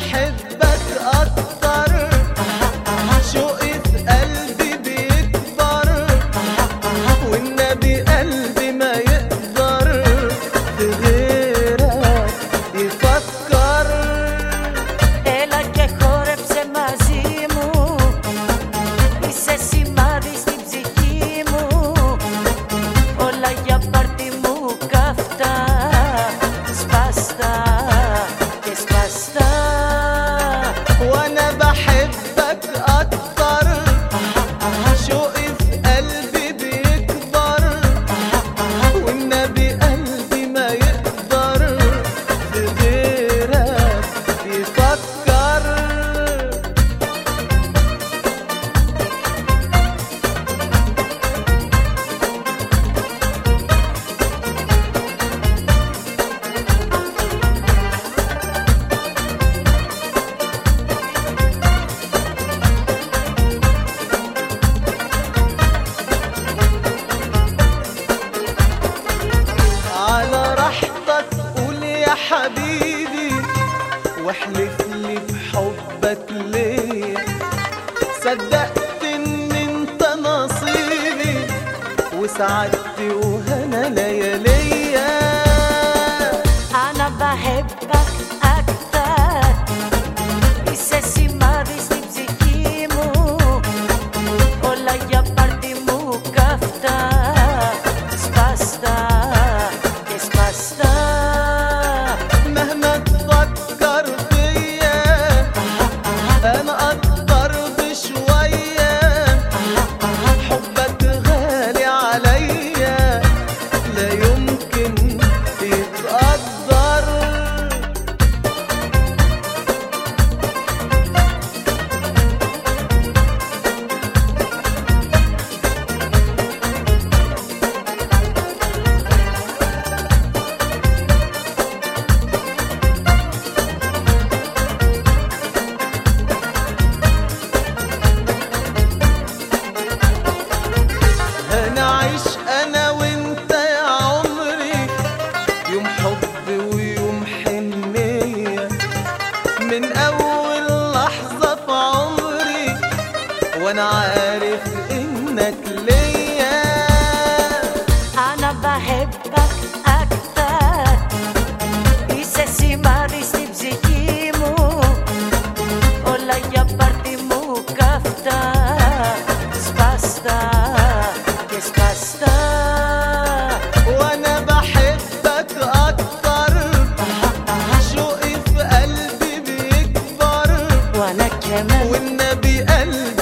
حب حبيبي واحلف لي بحبك ليه؟ صدقت إن أنت نصيبي وسعدت وهديت وأنا عارف انك ليا. أنا بحبك أكتر. اساسي ما بسيبزكيمو ولا يبرتي مو كفتا سباستا سباستا وأنا بحبك أكتر. شوقي في قلبي بيكبر؟ وأنا كمان. والنبي قلبي